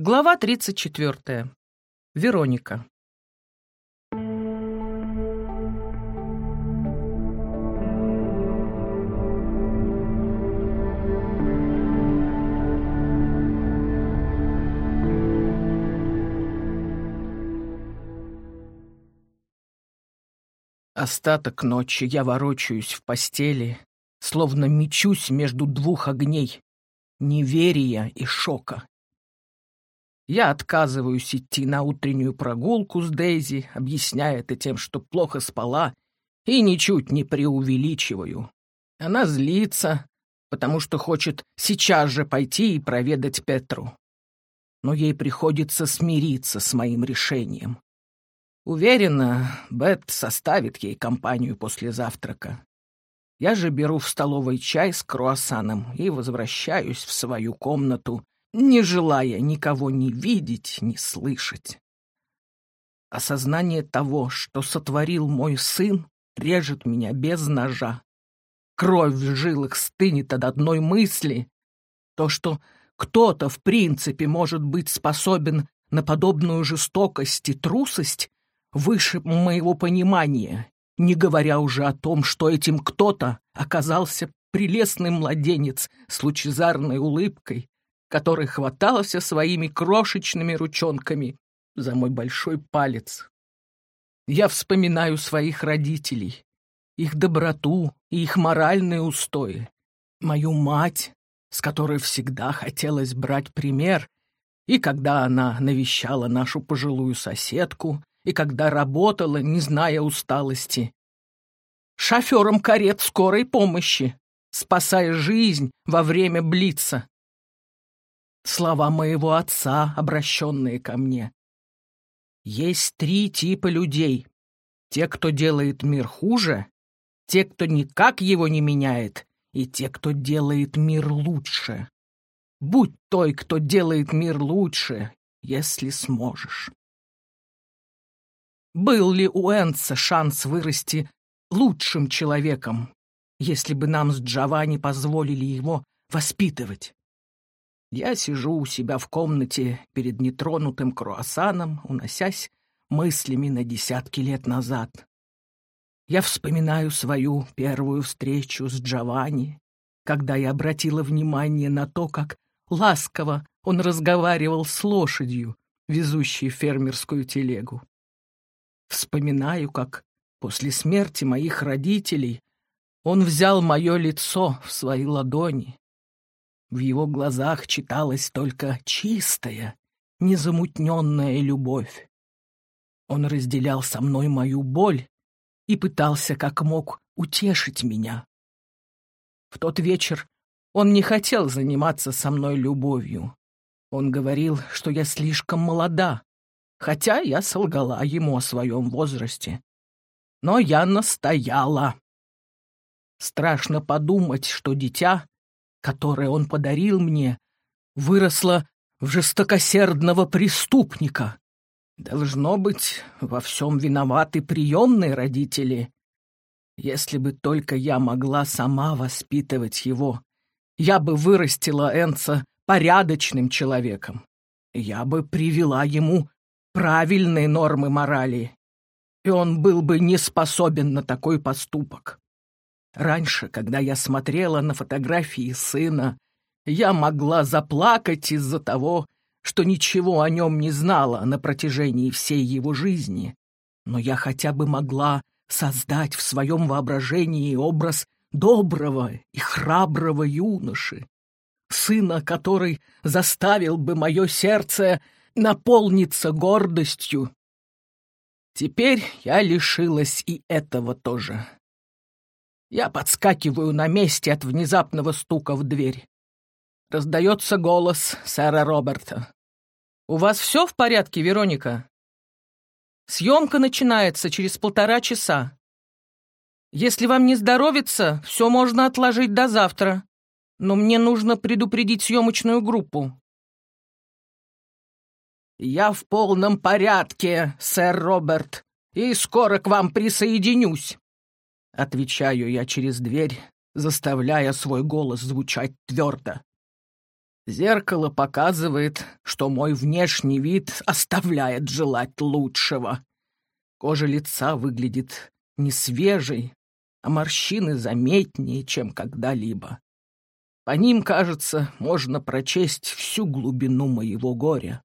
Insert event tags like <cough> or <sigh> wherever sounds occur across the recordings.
Глава 34. Вероника. Остаток ночи я ворочаюсь в постели, словно мечусь между двух огней — неверия и шока. Я отказываюсь идти на утреннюю прогулку с Дейзи, объясняя это тем, что плохо спала, и ничуть не преувеличиваю. Она злится, потому что хочет сейчас же пойти и проведать Петру. Но ей приходится смириться с моим решением. Уверена, Бет составит ей компанию после завтрака. Я же беру в столовой чай с круассаном и возвращаюсь в свою комнату, не желая никого ни видеть, ни слышать. Осознание того, что сотворил мой сын, режет меня без ножа. Кровь в жилах стынет от одной мысли. То, что кто-то в принципе может быть способен на подобную жестокость и трусость, выше моего понимания, не говоря уже о том, что этим кто-то оказался прелестный младенец с лучезарной улыбкой, который хватался своими крошечными ручонками за мой большой палец. Я вспоминаю своих родителей, их доброту и их моральные устои, мою мать, с которой всегда хотелось брать пример, и когда она навещала нашу пожилую соседку, и когда работала, не зная усталости. Шофером карет скорой помощи, спасая жизнь во время блица слова моего отца, обращенные ко мне. Есть три типа людей. Те, кто делает мир хуже, те, кто никак его не меняет, и те, кто делает мир лучше. Будь той, кто делает мир лучше, если сможешь. Был ли у Энца шанс вырасти лучшим человеком, если бы нам с Джованни позволили его воспитывать? Я сижу у себя в комнате перед нетронутым круассаном, уносясь мыслями на десятки лет назад. Я вспоминаю свою первую встречу с Джованни, когда я обратила внимание на то, как ласково он разговаривал с лошадью, везущей фермерскую телегу. Вспоминаю, как после смерти моих родителей он взял мое лицо в свои ладони в его глазах читалась только чистая, незамутненная любовь. Он разделял со мной мою боль и пытался как мог утешить меня. В тот вечер он не хотел заниматься со мной любовью. Он говорил, что я слишком молода, хотя я солгала ему о своем возрасте. Но я настояла. Страшно подумать, что дитя которое он подарил мне, выросла в жестокосердного преступника. Должно быть, во всем виноваты приемные родители. Если бы только я могла сама воспитывать его, я бы вырастила Энца порядочным человеком. Я бы привела ему правильные нормы морали, и он был бы не способен на такой поступок. Раньше, когда я смотрела на фотографии сына, я могла заплакать из-за того, что ничего о нем не знала на протяжении всей его жизни. Но я хотя бы могла создать в своем воображении образ доброго и храброго юноши, сына, который заставил бы мое сердце наполниться гордостью. Теперь я лишилась и этого тоже. Я подскакиваю на месте от внезапного стука в дверь. Раздается голос сэра Роберта. «У вас все в порядке, Вероника?» «Съемка начинается через полтора часа. Если вам не здоровится, все можно отложить до завтра. Но мне нужно предупредить съемочную группу». «Я в полном порядке, сэр Роберт, и скоро к вам присоединюсь», Отвечаю я через дверь, заставляя свой голос звучать твердо. Зеркало показывает, что мой внешний вид оставляет желать лучшего. Кожа лица выглядит не свежей, а морщины заметнее, чем когда-либо. По ним, кажется, можно прочесть всю глубину моего горя.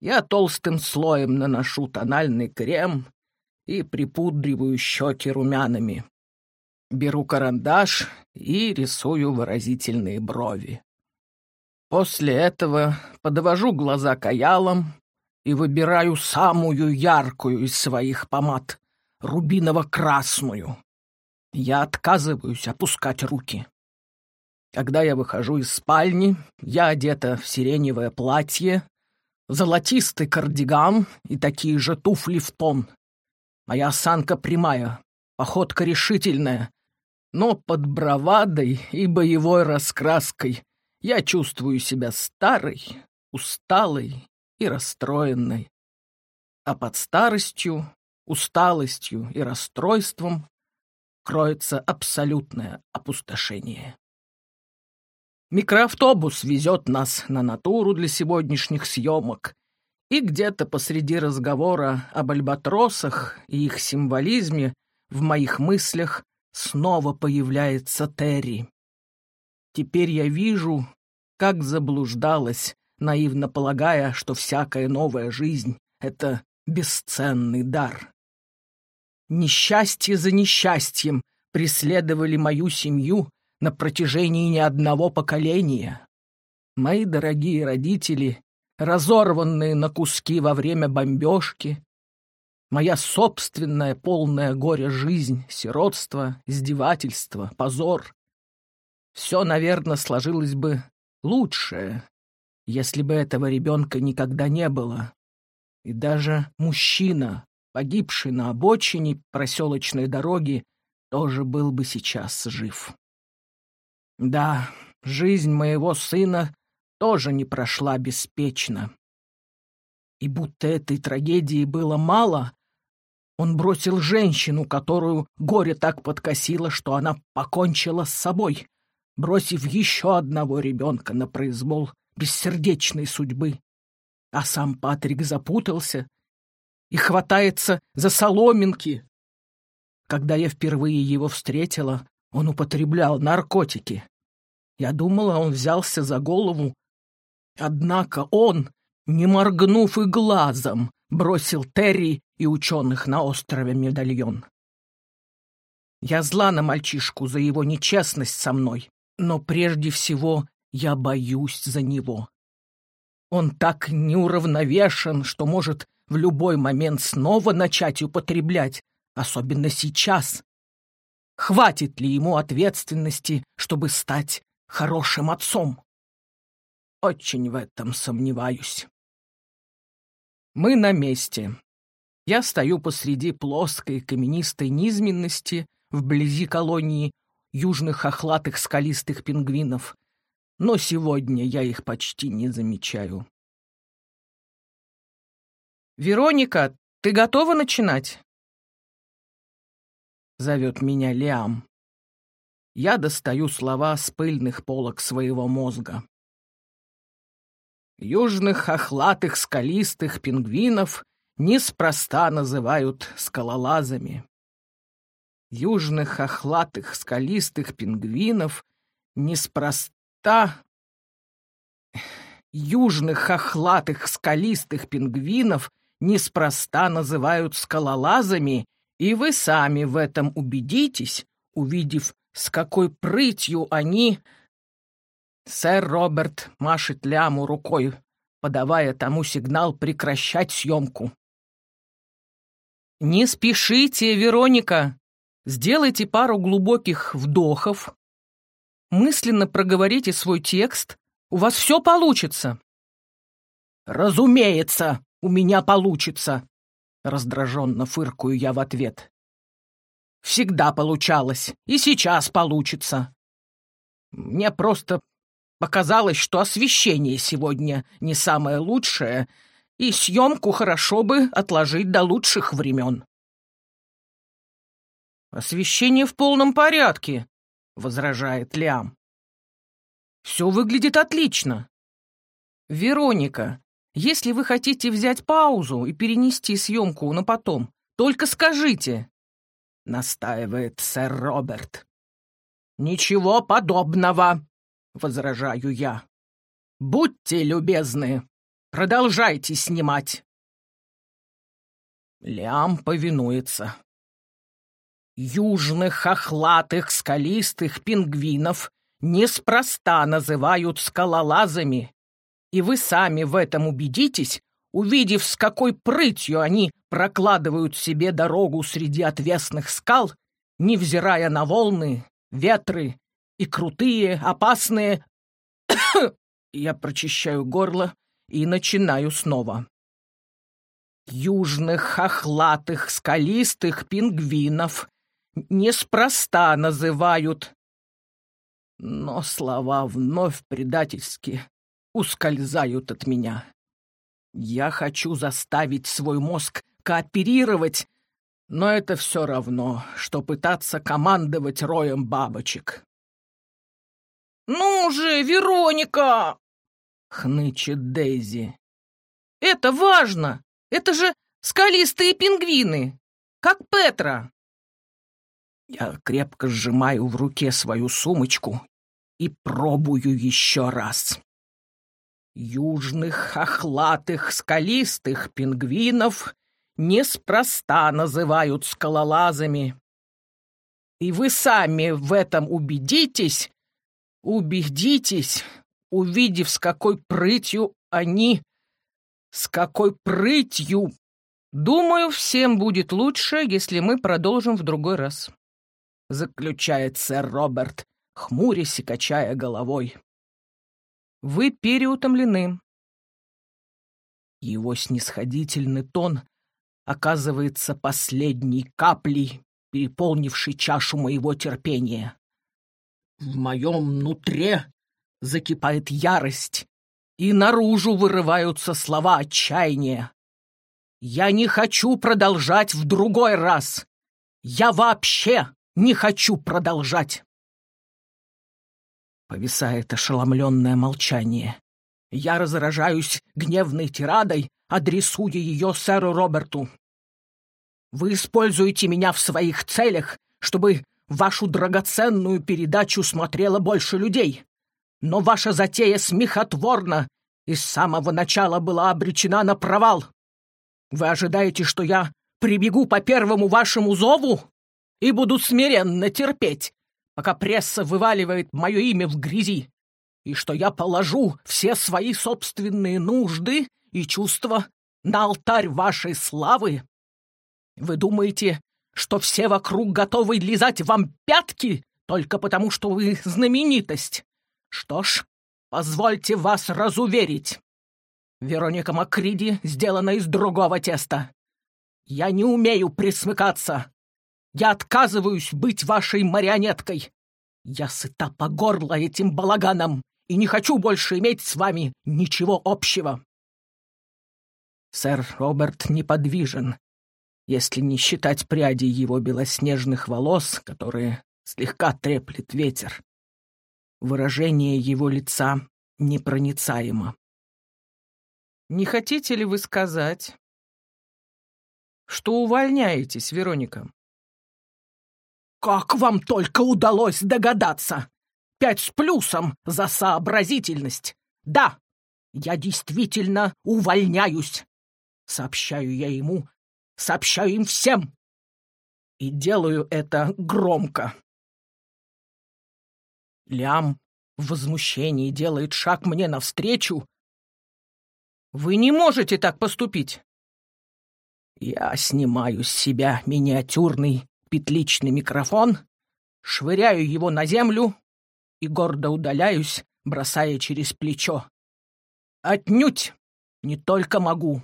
Я толстым слоем наношу тональный крем и припудриваю щеки румянами. Беру карандаш и рисую выразительные брови. После этого подвожу глаза каялом и выбираю самую яркую из своих помад — рубиново-красную. Я отказываюсь опускать руки. Когда я выхожу из спальни, я одета в сиреневое платье, золотистый кардиган и такие же туфли в тон. Моя осанка прямая, походка решительная, но под бравадой и боевой раскраской я чувствую себя старой, усталой и расстроенной. А под старостью, усталостью и расстройством кроется абсолютное опустошение. Микроавтобус везет нас на натуру для сегодняшних съемок, и где-то посреди разговора об альбатросах и их символизме в моих мыслях снова появляется Терри. Теперь я вижу, как заблуждалась, наивно полагая, что всякая новая жизнь — это бесценный дар. Несчастье за несчастьем преследовали мою семью на протяжении не одного поколения. Мои дорогие родители, разорванные на куски во время бомбежки, моя собственная полная горя жизнь, сиротство, издевательство, позор. Все, наверное, сложилось бы лучше, если бы этого ребенка никогда не было. И даже мужчина, погибший на обочине проселочной дороги, тоже был бы сейчас жив. Да, жизнь моего сына тоже не прошла беспечно. И будто этой трагедии было мало, он бросил женщину, которую горе так подкосило, что она покончила с собой, бросив еще одного ребенка на произвол бессердечной судьбы. А сам Патрик запутался и хватается за соломинки. Когда я впервые его встретила, он употреблял наркотики. Я думала, он взялся за голову. Однако он, не моргнув и глазом, бросил Терри и ученых на острове Медальон. Я зла на мальчишку за его нечестность со мной, но прежде всего я боюсь за него. Он так неуравновешен, что может в любой момент снова начать употреблять, особенно сейчас. Хватит ли ему ответственности, чтобы стать хорошим отцом? Очень в этом сомневаюсь. Мы на месте. Я стою посреди плоской каменистой низменности вблизи колонии южных охлатых скалистых пингвинов, но сегодня я их почти не замечаю. «Вероника, ты готова начинать?» Зовет меня Лиам. Я достаю слова с пыльных полок своего мозга. Южных охлатых скалистых пингвинов неспроста называют скалолазами. Южных охлатых скалистых пингвинов неспроста... Южных охлатых скалистых пингвинов неспроста называют скалолазами, и вы сами в этом убедитесь, увидев, с какой прытью они... Сэр Роберт машет ляму рукой, подавая тому сигнал прекращать съемку. «Не спешите, Вероника!» Сделайте пару глубоких вдохов, мысленно проговорите свой текст, у вас все получится. «Разумеется, у меня получится!» Раздраженно фыркую я в ответ. «Всегда получалось, и сейчас получится. Мне просто показалось, что освещение сегодня не самое лучшее, и съемку хорошо бы отложить до лучших времен». «Освещение в полном порядке», — возражает Лям. Все выглядит отлично. Вероника, если вы хотите взять паузу и перенести съемку на потом, только скажите, — настаивает сэр Роберт. «Ничего подобного!» — возражаю я. «Будьте любезны, продолжайте снимать!» Лям повинуется. Южных хохлатых скалистых пингвинов неспроста называют скалолазами, и вы сами в этом убедитесь, увидев, с какой прытью они прокладывают себе дорогу среди отвесных скал, невзирая на волны, ветры и крутые, опасные... <coughs> Я прочищаю горло и начинаю снова. Южных хохлатых скалистых пингвинов неспроста называют. Но слова вновь предательски ускользают от меня. Я хочу заставить свой мозг кооперировать, но это все равно, что пытаться командовать роем бабочек. «Ну же, Вероника!» — хнычет Дейзи. «Это важно! Это же скалистые пингвины, как Петра!» Я крепко сжимаю в руке свою сумочку и пробую еще раз. Южных хохлатых скалистых пингвинов неспроста называют скалолазами. И вы сами в этом убедитесь, убедитесь, увидев, с какой прытью они, с какой прытью. Думаю, всем будет лучше, если мы продолжим в другой раз заключает сэр Роберт, хмурясь и качая головой. Вы переутомлены. Его снисходительный тон оказывается последней каплей, переполнившей чашу моего терпения. В моем нутре закипает ярость, и наружу вырываются слова отчаяния. Я не хочу продолжать в другой раз. Я вообще не хочу продолжать!» Повисает ошеломленное молчание. Я разражаюсь гневной тирадой, адресуя ее сэру Роберту. «Вы используете меня в своих целях, чтобы вашу драгоценную передачу смотрело больше людей. Но ваша затея смехотворна и с самого начала была обречена на провал. Вы ожидаете, что я прибегу по первому вашему зову? и буду смиренно терпеть, пока пресса вываливает мое имя в грязи, и что я положу все свои собственные нужды и чувства на алтарь вашей славы? Вы думаете, что все вокруг готовы лизать вам пятки только потому, что вы знаменитость? Что ж, позвольте вас разуверить. Вероника Макриди сделана из другого теста. Я не умею присмыкаться, я отказываюсь быть вашей марионеткой. Я сыта по горло этим балаганом и не хочу больше иметь с вами ничего общего. Сэр Роберт неподвижен, если не считать пряди его белоснежных волос, которые слегка треплет ветер. Выражение его лица непроницаемо. «Не хотите ли вы сказать, что увольняетесь, Вероника?» «Как вам только удалось догадаться! Пять с плюсом за сообразительность! Да, я действительно увольняюсь!» Сообщаю я ему, сообщаю им всем. И делаю это громко. Лям в возмущении делает шаг мне навстречу. «Вы не можете так поступить!» Я снимаю с себя миниатюрный петличный микрофон, швыряю его на землю и гордо удаляюсь, бросая через плечо. Отнюдь не только могу,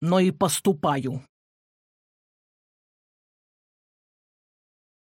но и поступаю.